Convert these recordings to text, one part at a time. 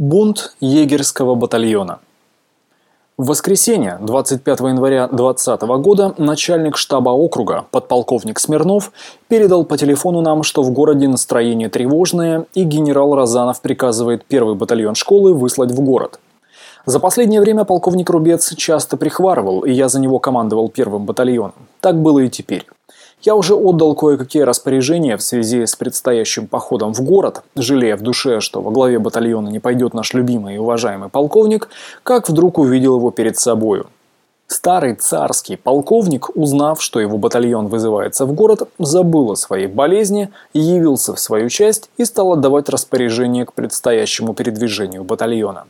Бунт егерского батальона. В воскресенье, 25 января 2020 года, начальник штаба округа, подполковник Смирнов, передал по телефону нам, что в городе настроение тревожное, и генерал Розанов приказывает первый батальон школы выслать в город. За последнее время полковник Рубец часто прихварывал, и я за него командовал первым батальоном. Так было и теперь. Я уже отдал кое-какие распоряжения в связи с предстоящим походом в город, жалея в душе, что во главе батальона не пойдет наш любимый и уважаемый полковник, как вдруг увидел его перед собою. Старый царский полковник, узнав, что его батальон вызывается в город, забыл о своей болезни, явился в свою часть и стал отдавать распоряжение к предстоящему передвижению батальона.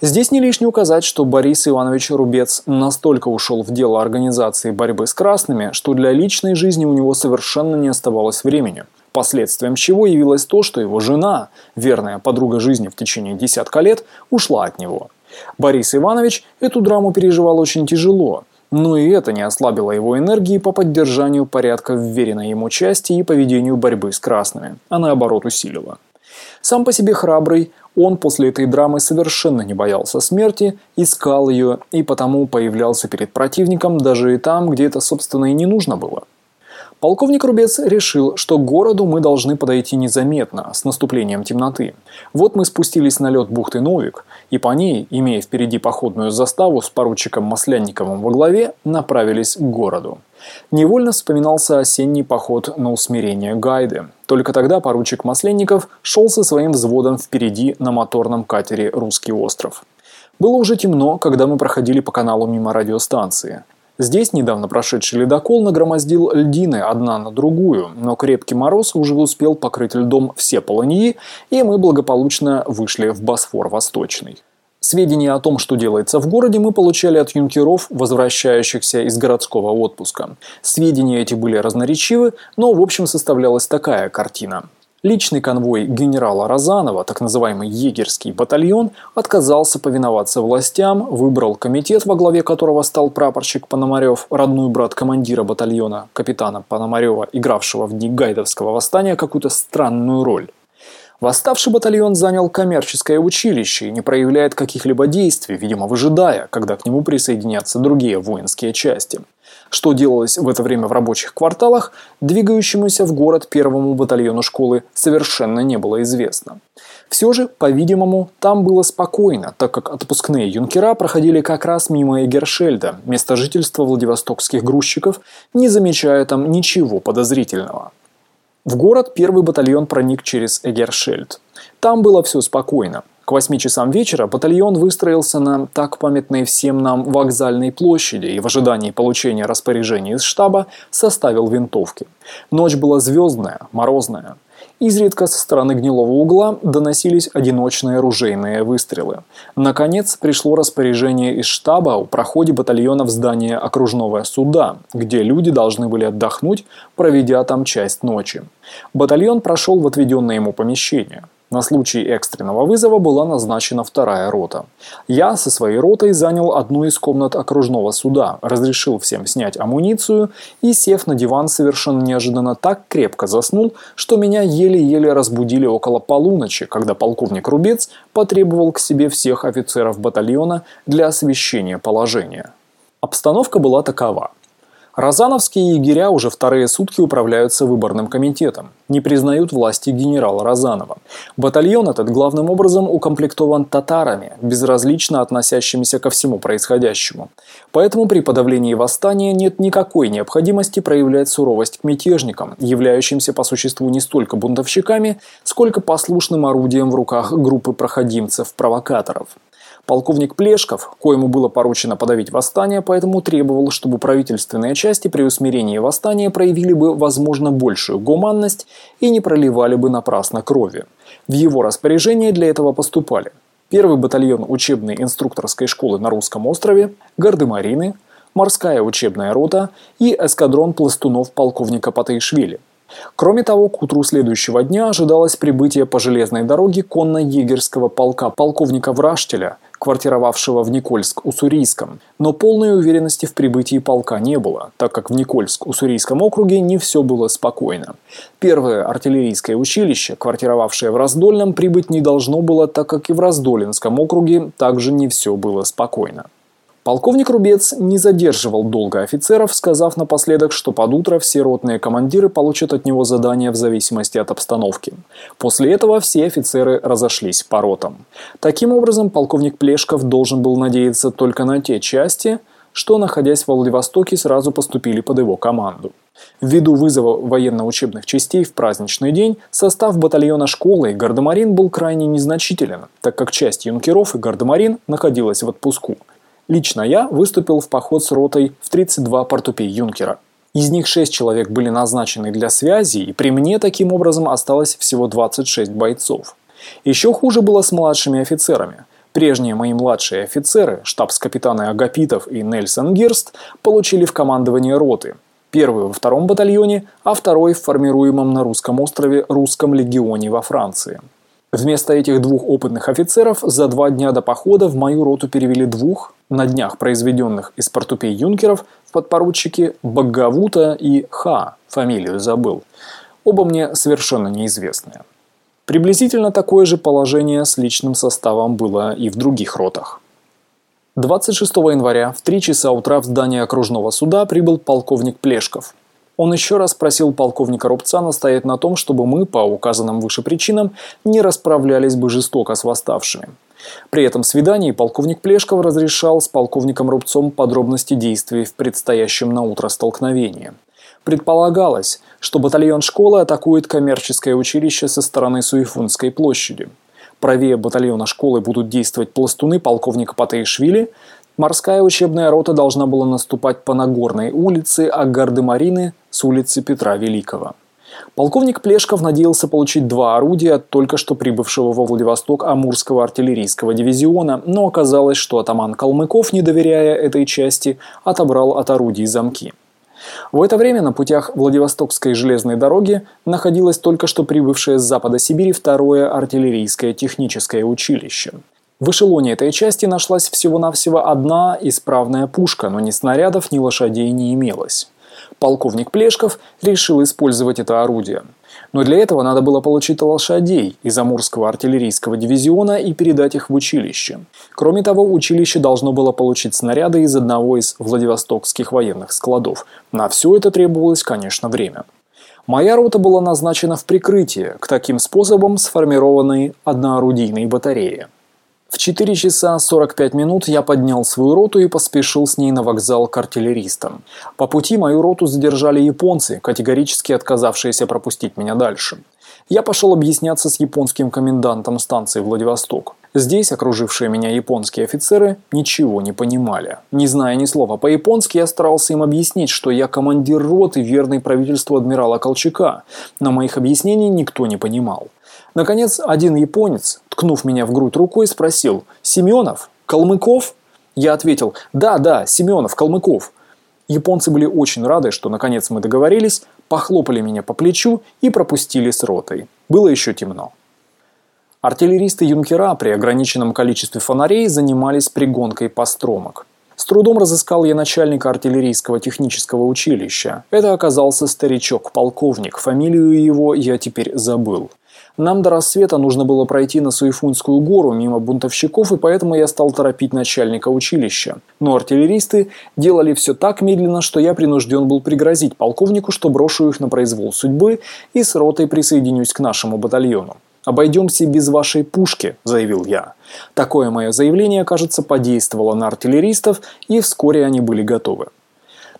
Здесь не лишне указать, что Борис Иванович Рубец настолько ушел в дело организации борьбы с красными, что для личной жизни у него совершенно не оставалось времени. Последствием чего явилось то, что его жена, верная подруга жизни в течение десятка лет, ушла от него. Борис Иванович эту драму переживал очень тяжело, но и это не ослабило его энергии по поддержанию порядка в веренной ему части и поведению борьбы с красными, а наоборот усилило. Сам по себе храбрый, он после этой драмы совершенно не боялся смерти, искал ее и потому появлялся перед противником даже и там, где это, собственно, и не нужно было. Полковник Рубец решил, что к городу мы должны подойти незаметно, с наступлением темноты. Вот мы спустились на лед бухты Новик, и по ней, имея впереди походную заставу с поручиком Маслянниковым во главе, направились к городу. Невольно вспоминался осенний поход на усмирение Гайды. Только тогда поручик Масленников шел со своим взводом впереди на моторном катере «Русский остров». Было уже темно, когда мы проходили по каналу мимо радиостанции. Здесь недавно прошедший ледокол нагромоздил льдины одна на другую, но крепкий мороз уже успел покрыть льдом все полыньи, и мы благополучно вышли в Босфор Восточный. Сведения о том, что делается в городе, мы получали от юнкеров, возвращающихся из городского отпуска. Сведения эти были разноречивы, но в общем составлялась такая картина. Личный конвой генерала Розанова, так называемый егерский батальон, отказался повиноваться властям, выбрал комитет, во главе которого стал прапорщик Пономарев, родной брат командира батальона, капитана Пономарева, игравшего в дни Гайдовского восстания какую-то странную роль. Восставший батальон занял коммерческое училище и не проявляет каких-либо действий, видимо, выжидая, когда к нему присоединятся другие воинские части. Что делалось в это время в рабочих кварталах, двигающемуся в город первому батальону школы совершенно не было известно. Все же, по-видимому, там было спокойно, так как отпускные юнкера проходили как раз мимо Эгершельда, места жительства владивостокских грузчиков, не замечая там ничего подозрительного. В город первый батальон проник через Эгершельд. Там было все спокойно. К 8 часам вечера батальон выстроился на так памятной всем нам вокзальной площади и в ожидании получения распоряжений из штаба составил винтовки. Ночь была звездная, морозная. Изредка со стороны гнилого угла доносились одиночные оружейные выстрелы. Наконец пришло распоряжение из штаба о проходе батальона в здание окружного суда, где люди должны были отдохнуть, проведя там часть ночи. Батальон прошел в отведенное ему помещение – на случай экстренного вызова была назначена вторая рота. Я со своей ротой занял одну из комнат окружного суда, разрешил всем снять амуницию и, сев на диван, совершенно неожиданно так крепко заснул, что меня еле-еле разбудили около полуночи, когда полковник Рубец потребовал к себе всех офицеров батальона для освещения положения. Обстановка была такова. Розановские егеря уже вторые сутки управляются выборным комитетом, не признают власти генерала Розанова. Батальон этот главным образом укомплектован татарами, безразлично относящимися ко всему происходящему. Поэтому при подавлении восстания нет никакой необходимости проявлять суровость к мятежникам, являющимся по существу не столько бунтовщиками, сколько послушным орудием в руках группы проходимцев-провокаторов. Полковник Плешков, коему было поручено подавить восстание, поэтому требовал, чтобы правительственные части при усмирении восстания проявили бы, возможно, большую гуманность и не проливали бы напрасно крови. В его распоряжение для этого поступали Первый батальон учебной инструкторской школы на Русском острове, Гардемарины, морская учебная рота и эскадрон пластунов полковника Патаишвили. Кроме того, к утру следующего дня ожидалось прибытие по железной дороге конно-егерского полка полковника Враштеля, квартировавшего в Никольск-Уссурийском. Но полной уверенности в прибытии полка не было, так как в Никольск-Уссурийском округе не все было спокойно. Первое артиллерийское училище, квартировавшее в Раздольном, прибыть не должно было, так как и в Раздолинском округе также не все было спокойно. Полковник Рубец не задерживал долго офицеров, сказав напоследок, что под утро все ротные командиры получат от него задания в зависимости от обстановки. После этого все офицеры разошлись по ротам. Таким образом, полковник Плешков должен был надеяться только на те части, что, находясь в Владивостоке, сразу поступили под его команду. Ввиду вызова военно-учебных частей в праздничный день, состав батальона школы и гардемарин был крайне незначителен, так как часть юнкеров и гардемарин находилась в отпуску – Лично я выступил в поход с ротой в 32 портупей юнкера. Из них 6 человек были назначены для связи, и при мне таким образом осталось всего 26 бойцов. Еще хуже было с младшими офицерами. Прежние мои младшие офицеры, штабс-капитаны Агапитов и Нельсон Герст, получили в командование роты. Первый во втором батальоне, а второй в формируемом на русском острове русском легионе во Франции. Вместо этих двух опытных офицеров за два дня до похода в мою роту перевели двух, на днях произведенных из портупей юнкеров, в подпоручики Багавута и Ха, фамилию забыл. Оба мне совершенно неизвестные. Приблизительно такое же положение с личным составом было и в других ротах. 26 января в 3 часа утра в здание окружного суда прибыл полковник Плешков – он еще раз просил полковника Рубца настоять на том, чтобы мы, по указанным выше причинам, не расправлялись бы жестоко с восставшими. При этом свидании полковник Плешков разрешал с полковником Рубцом подробности действий в предстоящем на утро столкновении. Предполагалось, что батальон школы атакует коммерческое училище со стороны Суефунской площади. Правее батальона школы будут действовать пластуны полковника Патейшвили, Морская учебная рота должна была наступать по Нагорной улице, а гарды-марины – с улицы Петра Великого. Полковник Плешков надеялся получить два орудия от только что прибывшего во Владивосток Амурского артиллерийского дивизиона, но оказалось, что атаман Калмыков, не доверяя этой части, отобрал от орудий замки. В это время на путях Владивостокской железной дороги находилось только что прибывшее с запада Сибири второе артиллерийское техническое училище – в эшелоне этой части нашлась всего-навсего одна исправная пушка, но ни снарядов, ни лошадей не имелось. Полковник Плешков решил использовать это орудие. Но для этого надо было получить лошадей из Амурского артиллерийского дивизиона и передать их в училище. Кроме того, училище должно было получить снаряды из одного из владивостокских военных складов. На все это требовалось, конечно, время. Моя рота была назначена в прикрытие к таким способом сформированной одноорудийной батареи. В 4 часа 45 минут я поднял свою роту и поспешил с ней на вокзал к артиллеристам. По пути мою роту задержали японцы, категорически отказавшиеся пропустить меня дальше. Я пошел объясняться с японским комендантом станции Владивосток. Здесь окружившие меня японские офицеры ничего не понимали. Не зная ни слова по-японски, я старался им объяснить, что я командир роты, верный правительству адмирала Колчака. Но моих объяснений никто не понимал. Наконец, один японец, ткнув меня в грудь рукой, спросил «Семенов? Калмыков?» Я ответил «Да, да, Семенов, Калмыков». Японцы были очень рады, что наконец мы договорились, похлопали меня по плечу и пропустили с ротой. Было еще темно. Артиллеристы-юнкера при ограниченном количестве фонарей занимались пригонкой постромок. С трудом разыскал я начальника артиллерийского технического училища. Это оказался старичок-полковник, фамилию его я теперь забыл. Нам до рассвета нужно было пройти на Суефунскую гору мимо бунтовщиков, и поэтому я стал торопить начальника училища. Но артиллеристы делали все так медленно, что я принужден был пригрозить полковнику, что брошу их на произвол судьбы и с ротой присоединюсь к нашему батальону. «Обойдемся без вашей пушки», – заявил я. Такое мое заявление, кажется, подействовало на артиллеристов, и вскоре они были готовы.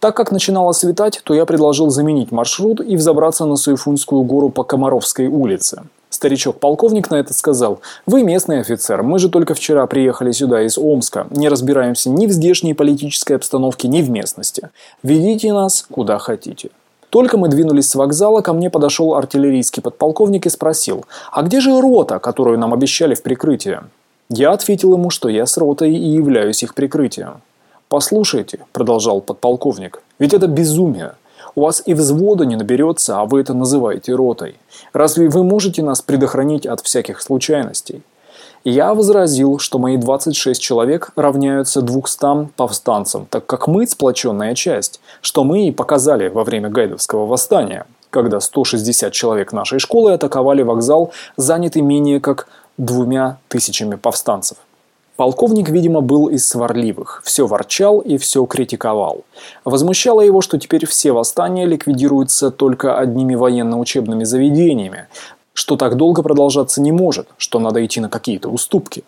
Так как начинало светать, то я предложил заменить маршрут и взобраться на Суефунскую гору по Комаровской улице. Старичок-полковник на это сказал, «Вы местный офицер, мы же только вчера приехали сюда из Омска, не разбираемся ни в здешней политической обстановке, ни в местности. Ведите нас куда хотите». Только мы двинулись с вокзала, ко мне подошел артиллерийский подполковник и спросил, «А где же рота, которую нам обещали в прикрытии?» Я ответил ему, что я с ротой и являюсь их прикрытием. «Послушайте», – продолжал подполковник, – «ведь это безумие. У вас и взвода не наберется, а вы это называете ротой. Разве вы можете нас предохранить от всяких случайностей? Я возразил, что мои 26 человек равняются 200 повстанцам, так как мы сплоченная часть, что мы и показали во время Гайдовского восстания, когда 160 человек нашей школы атаковали вокзал, занятый менее как двумя тысячами повстанцев. Полковник, видимо, был из сварливых, все ворчал и все критиковал. Возмущало его, что теперь все восстания ликвидируются только одними военно-учебными заведениями, что так долго продолжаться не может, что надо идти на какие-то уступки.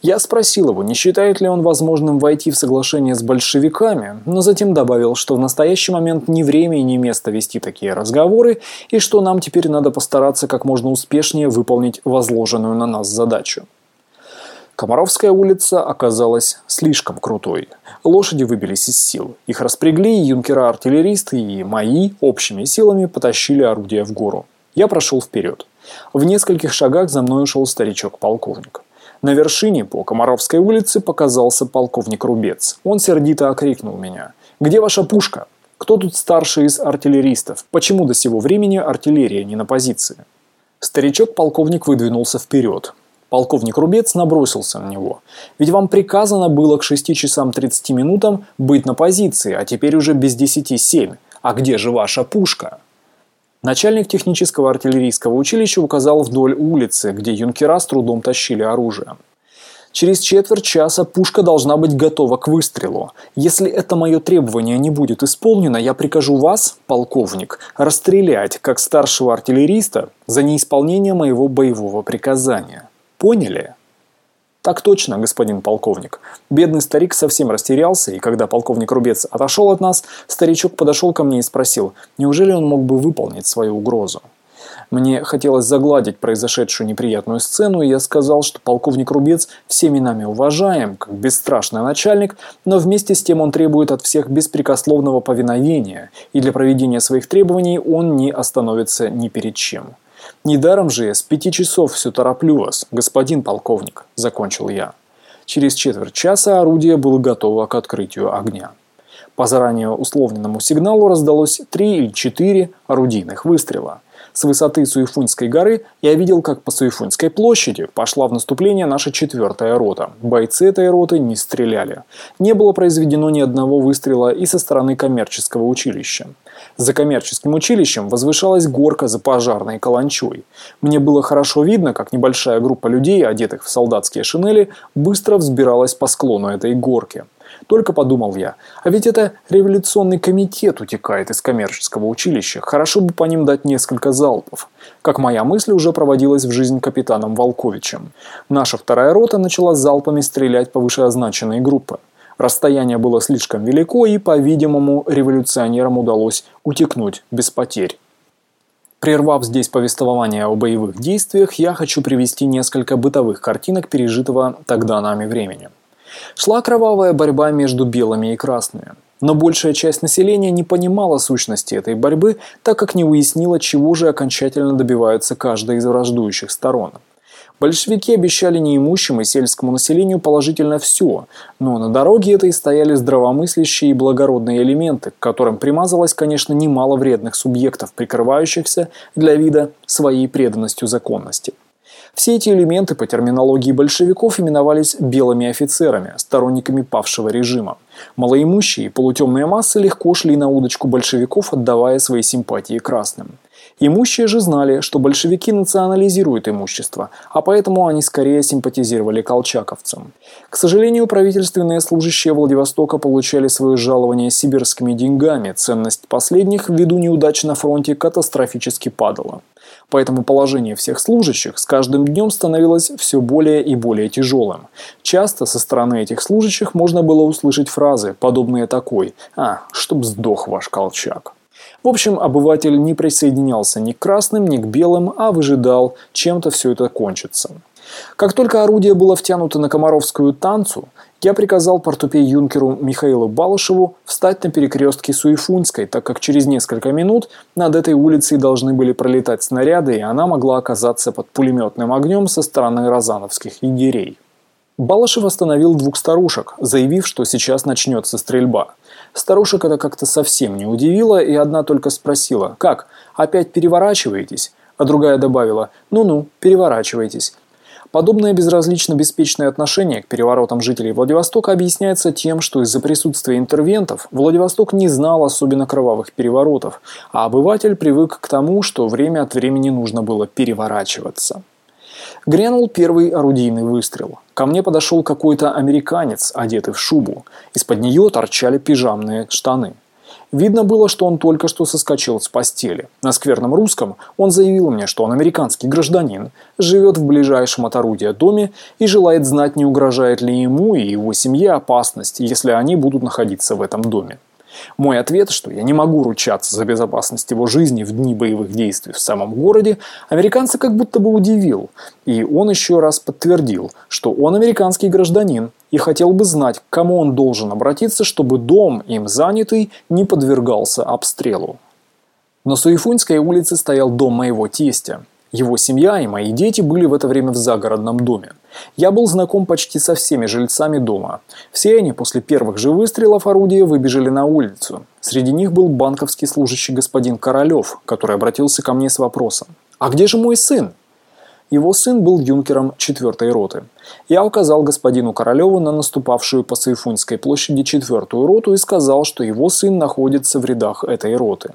Я спросил его, не считает ли он возможным войти в соглашение с большевиками, но затем добавил, что в настоящий момент ни время и ни место вести такие разговоры, и что нам теперь надо постараться как можно успешнее выполнить возложенную на нас задачу. Комаровская улица оказалась слишком крутой. Лошади выбились из сил. Их распрягли, юнкера-артиллеристы и мои общими силами потащили орудия в гору. Я прошел вперед. В нескольких шагах за мной ушел старичок-полковник. На вершине по Комаровской улице показался полковник Рубец. Он сердито окрикнул меня. «Где ваша пушка? Кто тут старший из артиллеристов? Почему до сего времени артиллерия не на позиции?» Старичок-полковник выдвинулся вперед. Полковник Рубец набросился на него. «Ведь вам приказано было к 6 часам 30 минутам быть на позиции, а теперь уже без 10 7. А где же ваша пушка?» Начальник технического артиллерийского училища указал вдоль улицы, где юнкера с трудом тащили оружие. Через четверть часа пушка должна быть готова к выстрелу. Если это мое требование не будет исполнено, я прикажу вас, полковник, расстрелять как старшего артиллериста за неисполнение моего боевого приказания. Поняли? Так точно, господин полковник. Бедный старик совсем растерялся, и когда полковник Рубец отошел от нас, старичок подошел ко мне и спросил, неужели он мог бы выполнить свою угрозу. Мне хотелось загладить произошедшую неприятную сцену, и я сказал, что полковник Рубец всеми нами уважаем, как бесстрашный начальник, но вместе с тем он требует от всех беспрекословного повиновения, и для проведения своих требований он не остановится ни перед чем. «Недаром же я с пяти часов все тороплю вас, господин полковник», – закончил я. Через четверть часа орудие было готово к открытию огня. По заранее условленному сигналу раздалось три или четыре орудийных выстрела – с высоты Суефуньской горы я видел, как по Суефуньской площади пошла в наступление наша четвертая рота. Бойцы этой роты не стреляли. Не было произведено ни одного выстрела и со стороны коммерческого училища. За коммерческим училищем возвышалась горка за пожарной каланчой. Мне было хорошо видно, как небольшая группа людей, одетых в солдатские шинели, быстро взбиралась по склону этой горки. Только подумал я, а ведь это революционный комитет утекает из коммерческого училища, хорошо бы по ним дать несколько залпов. Как моя мысль уже проводилась в жизнь капитаном Волковичем. Наша вторая рота начала залпами стрелять по вышеозначенной группе. Расстояние было слишком велико, и, по-видимому, революционерам удалось утекнуть без потерь. Прервав здесь повествование о боевых действиях, я хочу привести несколько бытовых картинок пережитого тогда нами времени. Шла кровавая борьба между белыми и красными. Но большая часть населения не понимала сущности этой борьбы, так как не уяснила, чего же окончательно добиваются каждая из враждующих сторон. Большевики обещали неимущим и сельскому населению положительно все, но на дороге этой стояли здравомыслящие и благородные элементы, к которым примазалось, конечно, немало вредных субъектов, прикрывающихся для вида своей преданностью законности. Все эти элементы по терминологии большевиков именовались белыми офицерами, сторонниками павшего режима. Малоимущие и полутемные массы легко шли на удочку большевиков, отдавая свои симпатии красным. Имущие же знали, что большевики национализируют имущество, а поэтому они скорее симпатизировали колчаковцам. К сожалению, правительственные служащие Владивостока получали свое жалование сибирскими деньгами, ценность последних ввиду неудач на фронте катастрофически падала. Поэтому положение всех служащих с каждым днем становилось все более и более тяжелым. Часто со стороны этих служащих можно было услышать фразы, подобные такой «А, чтоб сдох ваш Колчак». В общем, обыватель не присоединялся ни к красным, ни к белым, а выжидал, чем-то все это кончится. Как только орудие было втянуто на Комаровскую танцу, я приказал портупей-юнкеру Михаилу Балышеву встать на перекрестке Суефунской, так как через несколько минут над этой улицей должны были пролетать снаряды, и она могла оказаться под пулеметным огнем со стороны розановских егерей. Балышев остановил двух старушек, заявив, что сейчас начнется стрельба. Старушек это как-то совсем не удивило, и одна только спросила «Как, опять переворачиваетесь?» А другая добавила «Ну-ну, переворачивайтесь». Подобное безразлично-беспечное отношение к переворотам жителей Владивостока объясняется тем, что из-за присутствия интервентов Владивосток не знал особенно кровавых переворотов, а обыватель привык к тому, что время от времени нужно было переворачиваться. Грянул первый орудийный выстрел. Ко мне подошел какой-то американец, одетый в шубу. Из-под нее торчали пижамные штаны. Видно было, что он только что соскочил с постели. На скверном русском он заявил мне, что он американский гражданин, живет в ближайшем от орудия доме и желает знать, не угрожает ли ему и его семье опасность, если они будут находиться в этом доме. Мой ответ, что я не могу ручаться за безопасность его жизни в дни боевых действий в самом городе, американца как будто бы удивил. И он еще раз подтвердил, что он американский гражданин и хотел бы знать, к кому он должен обратиться, чтобы дом, им занятый, не подвергался обстрелу. На Суефуньской улице стоял дом моего тестя. Его семья и мои дети были в это время в загородном доме. Я был знаком почти со всеми жильцами дома. Все они после первых же выстрелов орудия выбежали на улицу. Среди них был банковский служащий господин Королев, который обратился ко мне с вопросом «А где же мой сын?» Его сын был юнкером 4 роты. Я указал господину Королеву на наступавшую по Сайфуньской площади четвертую роту и сказал, что его сын находится в рядах этой роты.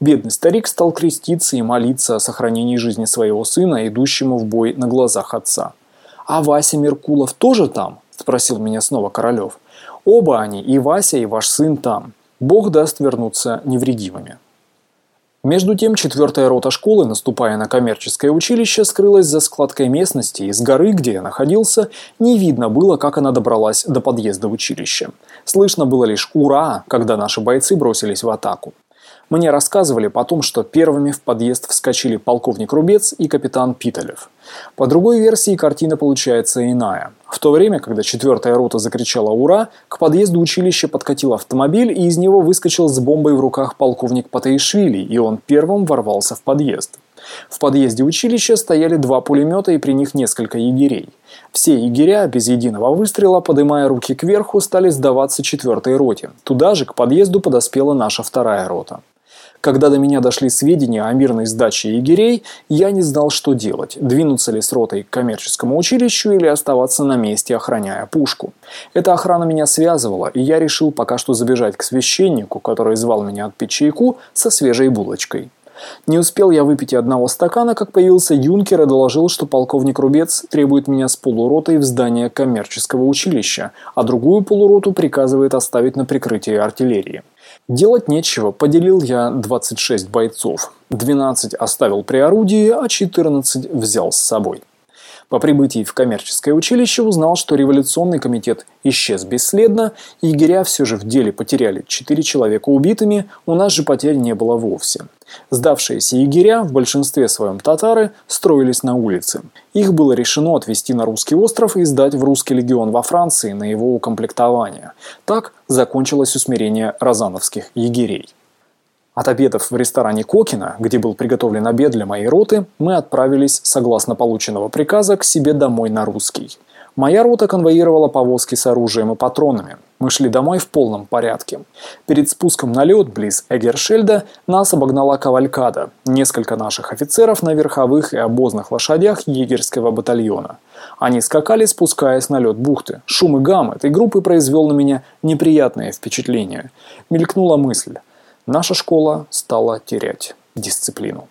Бедный старик стал креститься и молиться о сохранении жизни своего сына, идущему в бой на глазах отца. «А Вася Меркулов тоже там?» – спросил меня снова Королев. «Оба они, и Вася, и ваш сын там. Бог даст вернуться невредимыми». Между тем, четвертая рота школы, наступая на коммерческое училище, скрылась за складкой местности, и с горы, где я находился, не видно было, как она добралась до подъезда училища. Слышно было лишь «Ура!», когда наши бойцы бросились в атаку. Мне рассказывали потом, что первыми в подъезд вскочили полковник Рубец и капитан Питалев. По другой версии картина получается иная. В то время, когда четвертая рота закричала «Ура!», к подъезду училища подкатил автомобиль, и из него выскочил с бомбой в руках полковник Патаишвили, и он первым ворвался в подъезд. В подъезде училища стояли два пулемета и при них несколько егерей. Все егеря, без единого выстрела, поднимая руки кверху, стали сдаваться четвертой роте. Туда же к подъезду подоспела наша вторая рота. Когда до меня дошли сведения о мирной сдаче егерей, я не знал, что делать – двинуться ли с ротой к коммерческому училищу или оставаться на месте, охраняя пушку. Эта охрана меня связывала, и я решил пока что забежать к священнику, который звал меня отпить чайку со свежей булочкой. Не успел я выпить и одного стакана, как появился юнкер и доложил, что полковник Рубец требует меня с полуротой в здание коммерческого училища, а другую полуроту приказывает оставить на прикрытие артиллерии. Делать нечего, поделил я 26 бойцов. 12 оставил при орудии, а 14 взял с собой. По прибытии в коммерческое училище узнал, что революционный комитет исчез бесследно, егеря все же в деле потеряли 4 человека убитыми, у нас же потерь не было вовсе. Сдавшиеся егеря, в большинстве своем татары, строились на улице. Их было решено отвезти на русский остров и сдать в русский легион во Франции на его укомплектование. Так закончилось усмирение розановских егерей. От обедов в ресторане Кокина, где был приготовлен обед для моей роты, мы отправились, согласно полученного приказа, к себе домой на русский. Моя рота конвоировала повозки с оружием и патронами. Мы шли домой в полном порядке. Перед спуском на лед близ Эгершельда нас обогнала кавалькада, несколько наших офицеров на верховых и обозных лошадях егерского батальона. Они скакали, спускаясь на лед бухты. Шум и гам этой группы произвел на меня неприятное впечатление. Мелькнула мысль – наша школа стала терять дисциплину.